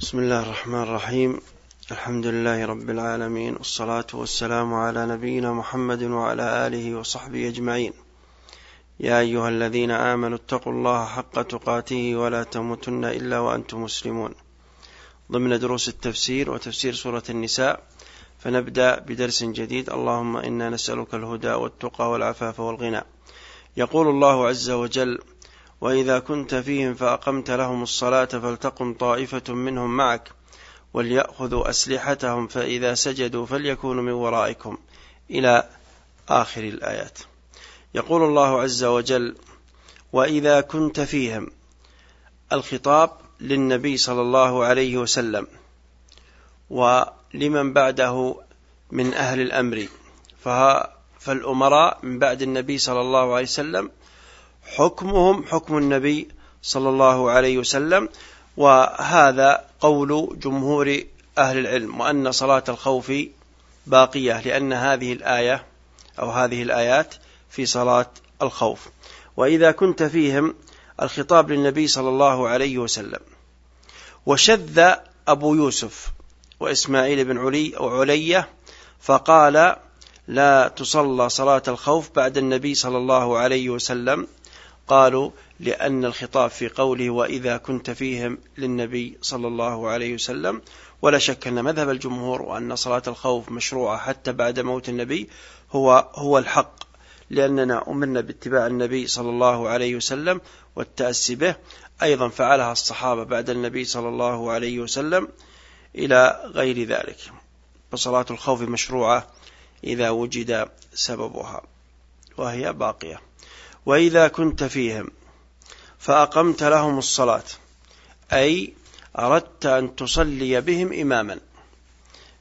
بسم الله الرحمن الرحيم الحمد لله رب العالمين والصلاة والسلام على نبينا محمد وعلى آله وصحبه أجمعين يا أيها الذين آمنوا اتقوا الله حق تقاته ولا تموتن إلا وأنتم مسلمون ضمن دروس التفسير وتفسير سورة النساء فنبدأ بدرس جديد. اللهم إنا نسألك الهدى والتقى والعفاف والغنى. يقول الله عز وجل وإذا كنت فيهم فأقمت لهم الصلاة فلتقم طائفة منهم معك وليأخذوا أسلحتهم فإذا سجدوا فليكونوا من ورائكم إلى آخر الآيات. يقول الله عز وجل وإذا كنت فيهم الخطاب للنبي صلى الله عليه وسلم ولمن بعده من أهل الأمر فالأمراء من بعد النبي صلى الله عليه وسلم حكمهم حكم النبي صلى الله عليه وسلم وهذا قول جمهور أهل العلم وأن صلاة الخوف باقية لأن هذه الآية أو هذه الآيات في صلاة الخوف. وإذا كنت فيهم الخطاب للنبي صلى الله عليه وسلم وشذ أبو يوسف وإسماعيل بن علي أو علية فقال لا تصلى صلاة الخوف بعد النبي صلى الله عليه وسلم قالوا لأن الخطاب في قوله وإذا كنت فيهم للنبي صلى الله عليه وسلم ولا شك أن مذهب الجمهور وأن صلاة الخوف مشروعة حتى بعد موت النبي هو هو الحق لأننا أمرنا باتباع النبي صلى الله عليه وسلم والتأسي به. أيضا فعلها الصحابة بعد النبي صلى الله عليه وسلم إلى غير ذلك. فصلاة الخوف مشروعة إذا وجد سببها وهي باقية. وإذا كنت فيهم فأقمت لهم الصلاة أي أردت أن تصلي بهم إماما.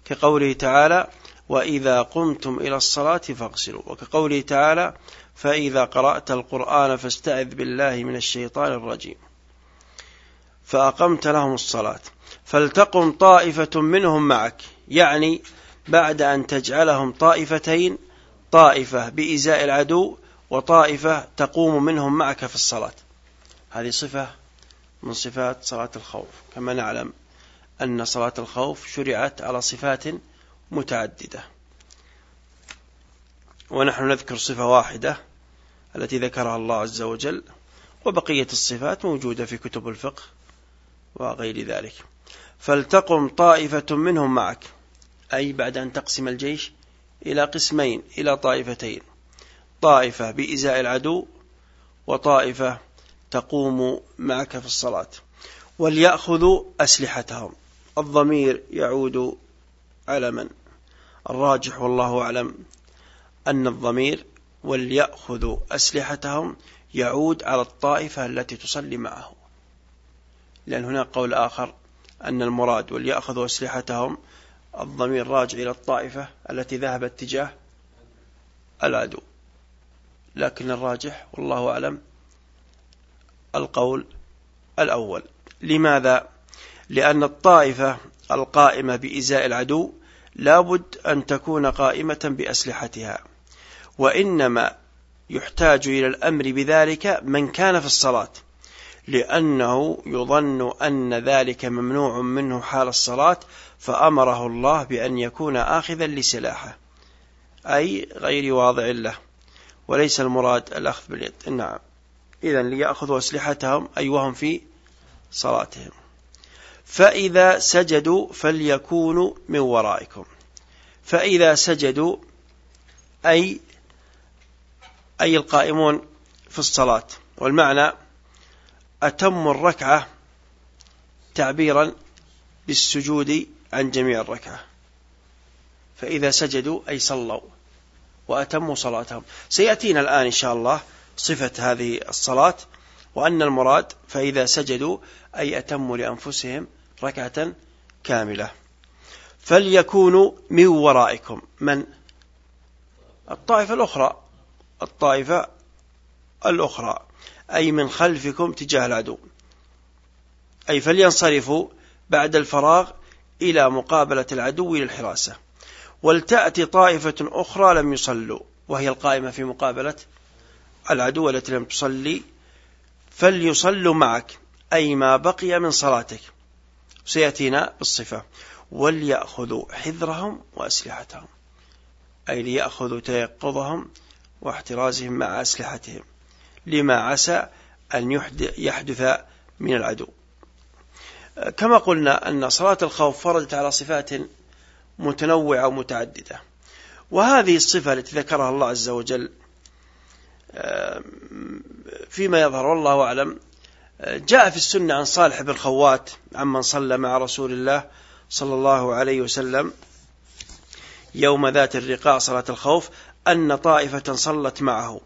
كقوله تعالى وإذا قمتم إلى الصلاة فاغسلوا. وكقوله تعالى فإذا قرأت القرآن فاستعذ بالله من الشيطان الرجيم. فأقمت لهم الصلاة. فلتقم طائفة منهم معك يعني بعد أن تجعلهم طائفتين طائفة بإزاء العدو وطائفة تقوم منهم معك في الصلاة. هذه صفة من صفات صلاة الخوف. كما نعلم أن صلاة الخوف شرعت على صفات متعددة. ونحن نذكر صفة واحدة التي ذكرها الله عز وجل وبقية الصفات موجودة في كتب الفقه وغير ذلك. فلتقم طائفة منهم معك أي بعد أن تقسم الجيش إلى قسمين إلى طائفتين. طائفة بإزاء العدو وطائفة تقوم معك في الصلاة. وليأخذوا أسلحتهم. الضمير يعود على من؟ الراجح والله أعلم أن الضمير وليأخذوا أسلحتهم يعود على الطائفة التي تصلي معه. لأن هناك قول آخر أن المراد وليأخذوا أسلحتهم الضمير راجع إلى الطائفة التي ذهبت تجاه العدو. لكن الراجح والله أعلم القول الأول لماذا؟ لأن الطائفة القائمة بإزاء العدو لابد أن تكون قائمة بأسلحتها وإنما يحتاج إلى الأمر بذلك من كان في الصلاة لأنه يظن أن ذلك ممنوع منه حال الصلاة فأمره الله بأن يكون آخذا لسلاحه أي غير واضع له وليس المراد الأخذ باليد. نعم. إذا ليأخذوا أسلحتهم أي وهم في صلاتهم. فإذا سجدوا فليكونوا من ورائكم. فإذا سجدوا أي أي القائمون في الصلاة. والمعنى أتم الركعة تعبيرا بالسجود عن جميع الركعة. فإذا سجدوا أي صلوا. وأتموا صلاتهم. سيأتينا الآن إن شاء الله صفة هذه الصلاة وأن المراد فإذا سجدوا أي أتموا لأنفسهم ركعة كاملة. فليكونوا من ورائكم. من؟ الطائفة الأخرى. الطائفة الأخرى. أي من خلفكم تجاه العدو. أي فلينصرفوا بعد الفراغ إلى مقابلة العدو للحراسة. ولتأتي طائفة أخرى لم يصلوا وهي القائمة في مقابلة العدو التي لم تصلي فليصلوا معك أي ما بقي من صلاتك. سيأتينا بالصفة وليأخذوا حذرهم وأسلحتهم أي ليأخذوا تيقظهم واحترازهم مع أسلحتهم لما عسى أن يحدث من العدو. كما قلنا أن صلاة الخوف فردت على صفات متنوعة ومتعددة وهذه الصفة التي ذكرها الله عز وجل فيما يظهر والله أعلم جاء في السنة عن صالح بن خوات عمن صلى مع رسول الله صلى الله عليه وسلم يوم ذات الرقاء صلاة الخوف أن طائفة صلت معه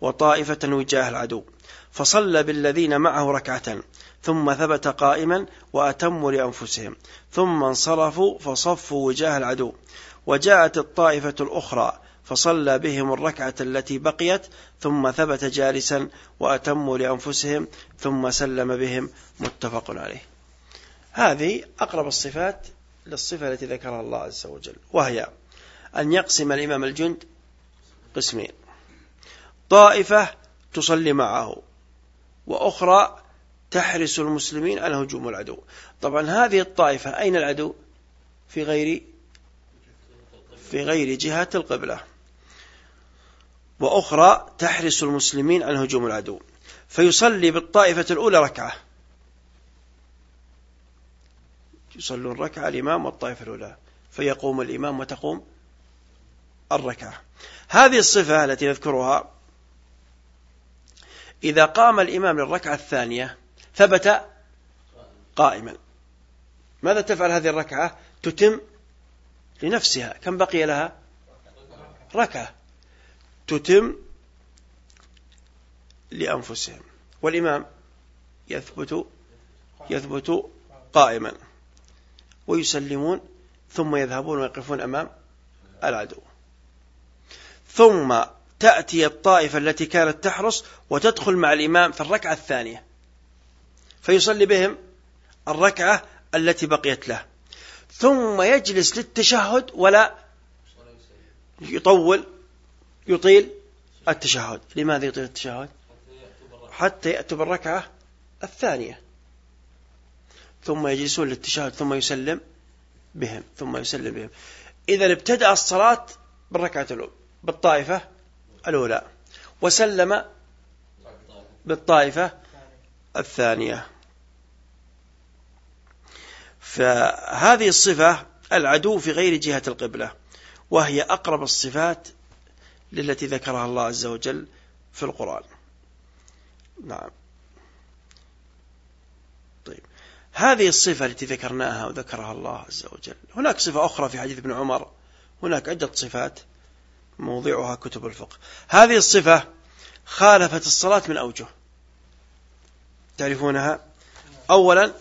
وطائفة وجاه العدو فصلى بالذين معه ركعة ثم ثبت قائما وأتموا لأنفسهم. ثم انصرفوا فصفوا وجاه العدو. وجاءت الطائفة الأخرى فصلى بهم الركعة التي بقيت ثم ثبت جالسا وأتموا لأنفسهم ثم سلم بهم. متفق عليه. هذه أقرب الصفات للصفة التي ذكرها الله عز وجل وهي أن يقسم الإمام الجند قسمين. طائفة تصلي معه وأخرى تحرس المسلمين على هجوم العدو. طبعا هذه الطائفة أين العدو؟ في غير في غير جهة القبلة. وأخرى تحرس المسلمين عن هجوم العدو. فيصلي بالطائفة الأولى ركعة. يصلون ركعة الإمام والطائفة الأولى. فيقوم الإمام وتقوم الركعة. هذه الصفة التي نذكرها إذا قام الإمام للركعة الثانية ثبت قائما. ماذا تفعل هذه الركعة؟ تتم لنفسها. كم بقي لها؟ ركعة. تتم لأنفسهم. والإمام يثبت يثبت قائما. ويسلمون ثم يذهبون ويقفون أمام العدو. ثم تأتي الطائفة التي كانت تحرس وتدخل مع الإمام في الركعة الثانية. فيصلي بهم الركعة التي بقيت له. ثم يجلس للتشهد ولا يطول يطيل التشهد. لماذا يطيل التشهد؟ حتى يأتوا بالركعة الثانية. ثم يجلسون للتشهد ثم يسلم بهم ثم يسلم بهم. إذا ابتدأ الصلاة بالركعة الأولى بالطائفة الأولى وسلم بالطائفة الثانية. فهذه الصفة العدو في غير جهة القبلة وهي أقرب الصفات للتي ذكرها الله عز وجل في القرآن. نعم. طيب. هذه الصفة التي ذكرناها وذكرها الله عز وجل. هناك صفة أخرى في حديث ابن عمر. هناك عدة صفات موضعها كتب الفقه. هذه الصفة خالفت الصلاة من أوجه. تعرفونها؟ أولا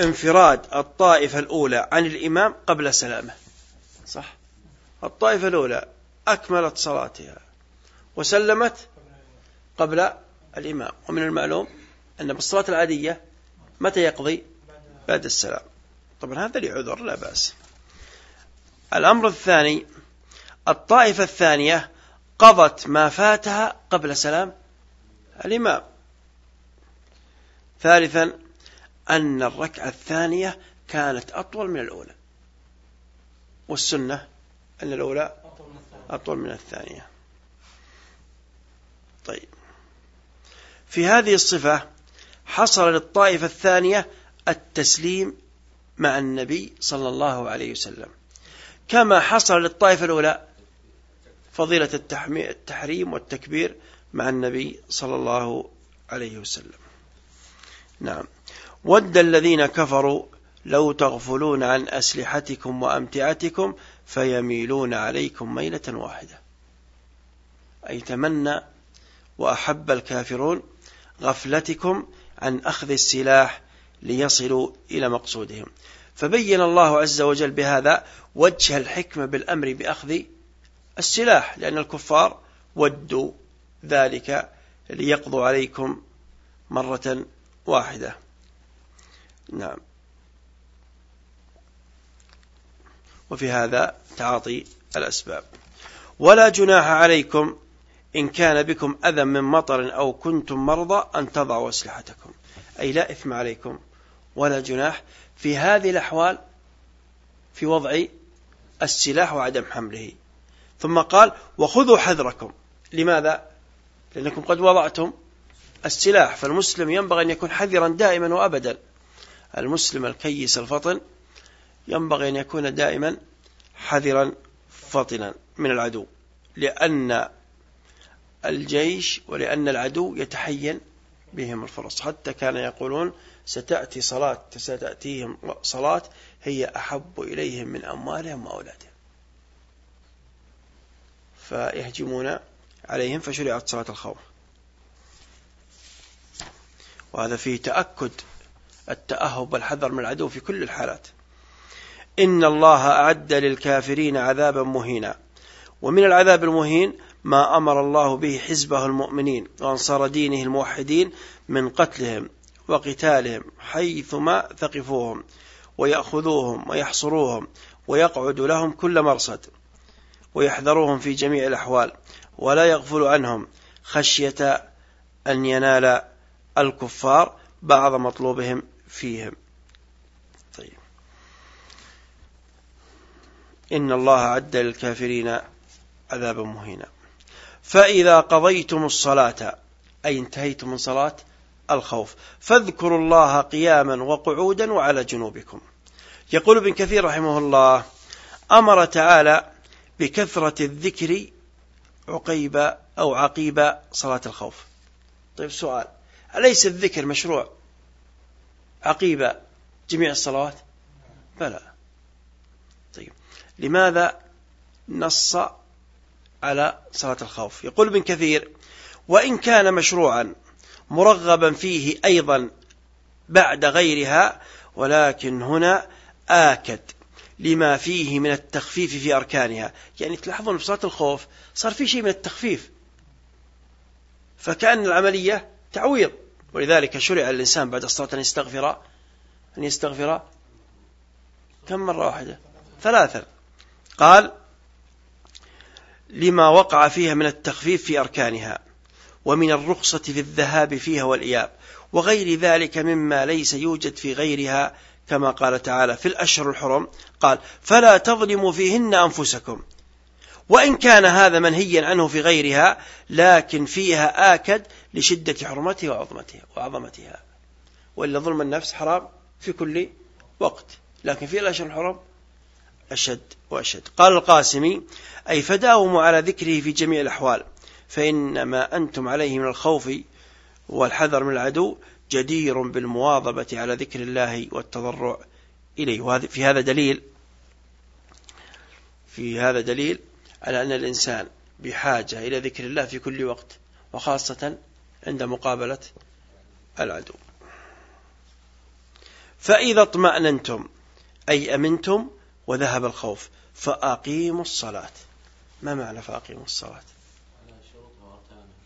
انفراد الطائفة الأولى عن الإمام قبل سلامه. صح؟ الطائفة الأولى أكملت صلاتها وسلمت قبل الإمام. ومن المعلوم أن بالصلاة العادية متى يقضي؟ بعد السلام. طبعا هذا لعذر لا بأس. الأمر الثاني الطائفة الثانية قضت ما فاتها قبل سلام الإمام. ثالثا أن الركعة الثانية كانت أطول من الأولى. والسنة أن الأولى أطول من الثانية. طيب. في هذه الصفة حصل للطائفة الثانية التسليم مع النبي صلى الله عليه وسلم. كما حصل للطائفة الأولى فضيلة التحريم والتكبير مع النبي صلى الله عليه وسلم. نعم. ود الذين كفروا لو تغفلون عن أسلحتكم وأمتعتكم فيميلون عليكم ميلة واحدة. أي تمنى وأحب الكافرون غفلتكم عن أخذ السلاح ليصلوا إلى مقصودهم. فبين الله عز وجل بهذا وجه الحكمة بالأمر بأخذ السلاح لأن الكفار ودوا ذلك ليقضوا عليكم مرة واحدة. نعم. وفي هذا تعاطي الأسباب. ولا جناح عليكم إن كان بكم أذى من مطر أو كنتم مرضى أن تضعوا أسلحتكم. أي لا إثم عليكم ولا جناح في هذه الأحوال في وضع السلاح وعدم حمله. ثم قال وخذوا حذركم. لماذا؟ لأنكم قد وضعتم السلاح فالمسلم ينبغي أن يكون حذرا دائما وأبدا. المسلم الكيس الفطن ينبغي أن يكون دائما حذرا فطنا من العدو لأن الجيش ولأن العدو يتحين بهم الفرص. حتى كان يقولون ستأتي صلاة ستأتيهم صلاة هي أحب إليهم من أموالهم وأولادهم. فيهجمون عليهم فشرعت صلاة الخوف. وهذا فيه تأكد التأهب والحذر من العدو في كل الحالات. إن الله أعد للكافرين عذابا مهينا. ومن العذاب المهين ما أمر الله به حزبه المؤمنين وأنصار دينه الموحدين من قتلهم وقتالهم حيثما ثقفوهم ويأخذوهم ويحصروهم ويقعد لهم كل مرصد ويحذروهم في جميع الأحوال ولا يغفل عنهم خشية أن ينال الكفار بعض مطلوبهم فيهم. طيب. إن الله عد للكافرين عذابا مهينا. فإذا قضيتم الصلاة أي انتهيتم من صلاة الخوف فاذكروا الله قياما وقعودا وعلى جنوبكم. يقول ابن كثير رحمه الله أمر تعالى بكثرة الذكر عقيب أو عقيب صلاة الخوف. طيب سؤال أليس الذكر مشروع؟ عقيب جميع الصلوات؟ بلى. طيب. لماذا نص على صلاة الخوف؟ يقول ابن كثير وإن كان مشروعا مرغبا فيه أيضا بعد غيرها ولكن هنا آكد لما فيه من التخفيف في أركانها. يعني تلاحظون في صلاة الخوف صار في شيء من التخفيف فكأن العملية تعويض. ولذلك شرع الإنسان بعد الصلاة أن يستغفر أن يستغفر كم مرة واحدة؟ ثلاثا قال لما وقع فيها من التخفيف في أركانها ومن الرخصة في الذهاب فيها والإياب وغير ذلك مما ليس يوجد في غيرها كما قال تعالى في الأشهر الحرم قال فلا تظلموا فيهن أنفسكم. وإن كان هذا منهيا عنه في غيرها لكن فيها آكد لشدة حرمتها وعظمتها وعظمتها. وإلا ظلم النفس حرام في كل وقت. لكن في الأشهر الحرم أشد وأشد. قال القاسمي أي فداوموا على ذكره في جميع الأحوال فإنما أنتم عليه من الخوف والحذر من العدو جدير بالمواظبة على ذكر الله والتضرع إليه. وهذا في هذا دليل في هذا دليل على أن الإنسان بحاجة إلى ذكر الله في كل وقت وخاصة مقابلة العدو. فإذا اطمأننتم أي أمنتم وذهب الخوف فأقيموا الصلاة. ما معنى فأقيموا الصلاة؟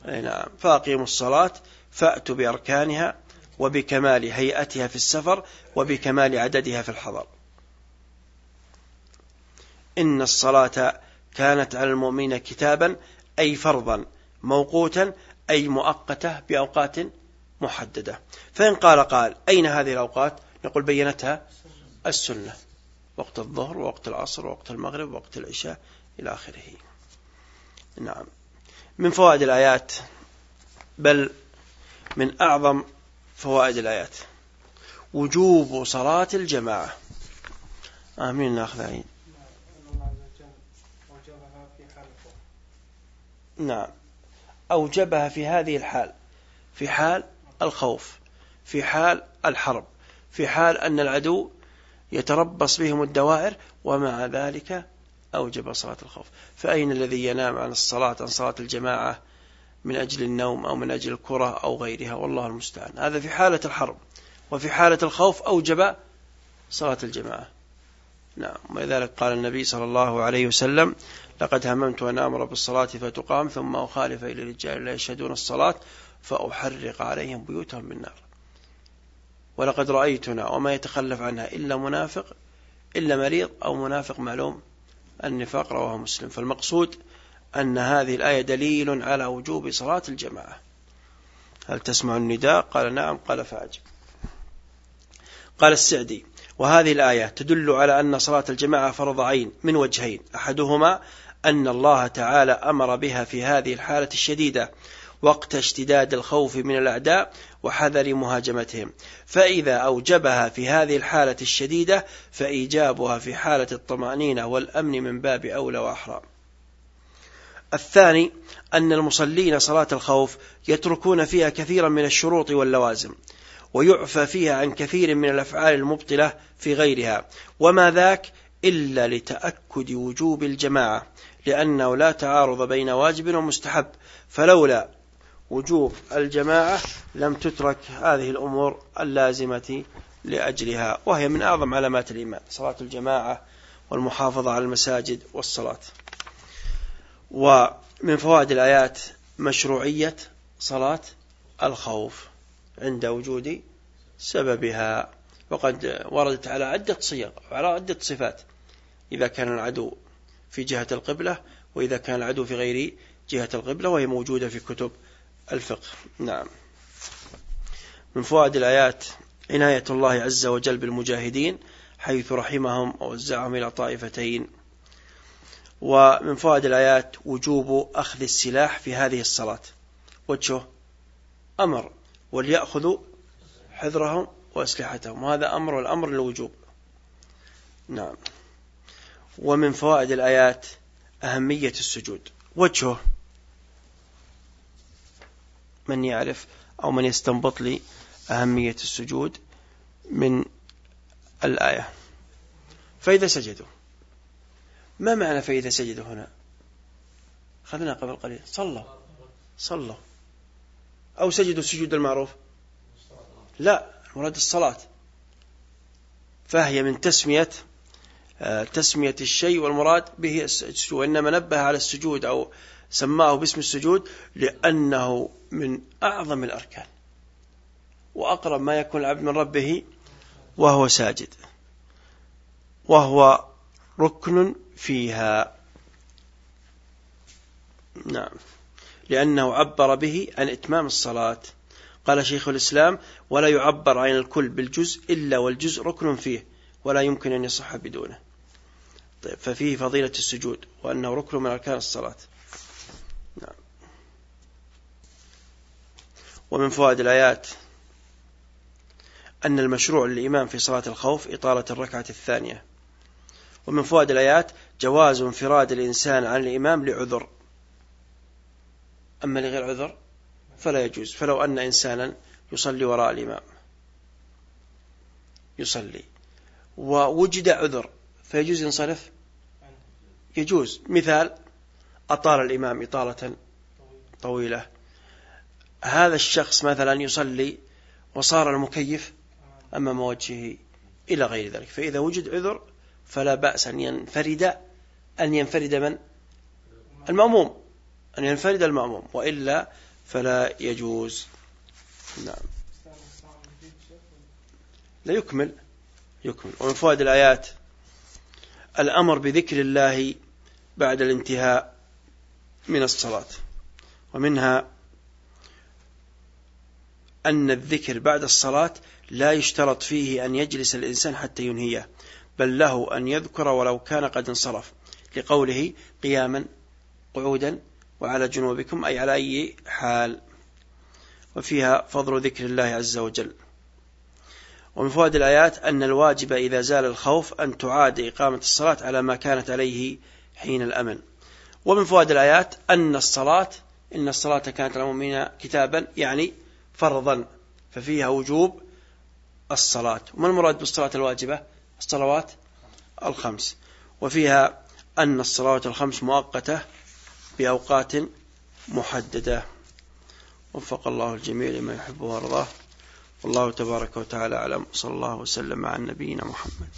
أي نعم فأقيموا الصلاة فأتوا بأركانها وبكمال هيئتها في السفر وبكمال عددها في الحضر. إن الصلاة كانت على المؤمنين كتابا أي فرضا موقوتا أي مؤقتة بأوقات محددة. فإن قال قال أين هذه الأوقات؟ نقول بينتها السنة. وقت الظهر ووقت العصر ووقت المغرب ووقت العشاء إلى آخره. نعم. من فوائد الآيات بل من أعظم فوائد الآيات وجوب صلاة الجماعة. آمين. ناخذ عين نعم. أوجبها في هذه الحال في حال الخوف في حال الحرب في حال أن العدو يتربص بهم الدوائر ومع ذلك أوجب صلاة الخوف. فأين الذي ينام عن الصلاة عن صلاة الجماعة من أجل النوم أو من أجل الكرة أو غيرها؟ والله المستعان. هذا في حالة الحرب وفي حالة الخوف أوجب صلاة الجماعة. نعم. ولذلك قال النبي صلى الله عليه وسلم لقد هممت أن أمر بالصلاة فتقام ثم أخالف إلى الرجال لا يشهدون الصلاة فأحرق عليهم بيوتهم بالنار ولقد رأيتنا وما يتخلف عنها إلا منافق إلا مريض أو منافق معلوم النفاق رواه مسلم. فالمقصود أن هذه الآية دليل على وجوب صلاة الجماعة. هل تسمع النداء؟ قال نعم قال فأجب قال السعدي وهذه الآية تدل على أن صلاة الجماعة فرض عين من وجهين. أحدهما أن الله تعالى أمر بها في هذه الحالة الشديدة وقت اشتداد الخوف من الأعداء وحذر مهاجمتهم. فإذا أوجبها في هذه الحالة الشديدة فإيجابها في حالة الطمأنينة والأمن من باب أولى وأحرى. الثاني أن المصلين صلاة الخوف يتركون فيها كثيرا من الشروط واللوازم. ويعفى فيها عن كثير من الأفعال المبطلة في غيرها. وما ذاك إلا لتأكد وجوب الجماعة لأنه لا تعارض بين واجب ومستحب. فلولا وجوب الجماعة لم تترك هذه الأمور اللازمة لأجلها. وهي من أعظم علامات الإيمان صلاة الجماعة والمحافظة على المساجد والصلاة. ومن فوائد الآيات مشروعية صلاة الخوف. عند وجود سببها. وقد وردت على عدة صيغ وعلى عدة صفات. إذا كان العدو في جهة القبلة وإذا كان العدو في غير جهة القبلة وهي موجودة في كتب الفقه. نعم. من فوائد الآيات عناية الله عز وجل بالمجاهدين حيث رحمهم ووزعهم إلى طائفتين. ومن فوائد الآيات وجوب أخذ السلاح في هذه الصلاة. وجهه أمر. وليأخذوا حذرهم وأسلحتهم. وهذا أمر والأمر للوجوب. نعم. ومن فوائد الآيات أهمية السجود. وجهه. من يعرف أو من يستنبط لي أهمية السجود من الآية. فإذا سجدوا. ما معنى فإذا سجدوا هنا؟ أخذنا قبل قليل. صلوا. صلوا. أو سجدوا السجود المعروف. لا المراد الصلاة. فهي من تسمية آه، تسمية الشيء والمراد به السجود وإنما نبه على السجود أو سماه باسم السجود لأنه من أعظم الأركان. وأقرب ما يكون العبد من ربه وهو ساجد. وهو ركن فيها. نعم. لأنه عبر به عن إتمام الصلاة. قال شيخ الإسلام ولا يعبر عن الكل بالجزء إلا والجزء ركن فيه ولا يمكن أن يصح بدونه. طيب ففيه فضيلة السجود وأنه ركن من أركان الصلاة. نعم. ومن فوائد الآيات أن المشروع للإمام في صلاة الخوف إطالة الركعة الثانية. ومن فوائد الآيات جواز انفراد الإنسان عن الإمام لعذر. أما لغير عذر فلا يجوز. فلو أن إنسانا يصلي وراء الإمام يصلي ووجد عذر فيجوز ينصرف؟ يجوز. مثال أطال الإمام إطالة طويلة. هذا الشخص مثلا يصلي وصار المكيف أمام وجهه إلى غير ذلك. فإذا وجد عذر فلا بأس أن ينفرد. أن ينفرد من؟ المأموم. أن ينفرد المأموم وإلا فلا يجوز. نعم. لا يكمل يكمل. ومن فوائد الآيات. الأمر بذكر الله بعد الانتهاء من الصلاة. ومنها أن الذكر بعد الصلاة لا يشترط فيه أن يجلس الإنسان حتى ينهيه بل له أن يذكر ولو كان قد انصرف لقوله قياما قعودا وعلى جنوبكم أي على أي حال. وفيها فضل ذكر الله عز وجل. ومن فوائد الآيات أن الواجب إذا زال الخوف أن تعاد إقامة الصلاة على ما كانت عليه حين الأمن. ومن فوائد الآيات أن الصلاة إن الصلاة كانت المؤمنين كتابا يعني فرضا ففيها وجوب الصلاة. وما المراد بالصلاة الواجبة؟ الصلوات الخمس. وفيها أن الصلوات الخمس مؤقتة بأوقات محددة. وفق الله الجميع لما يحبه وارضاه والله تبارك وتعالى أعلم. صلى الله وسلم على نبينا محمد.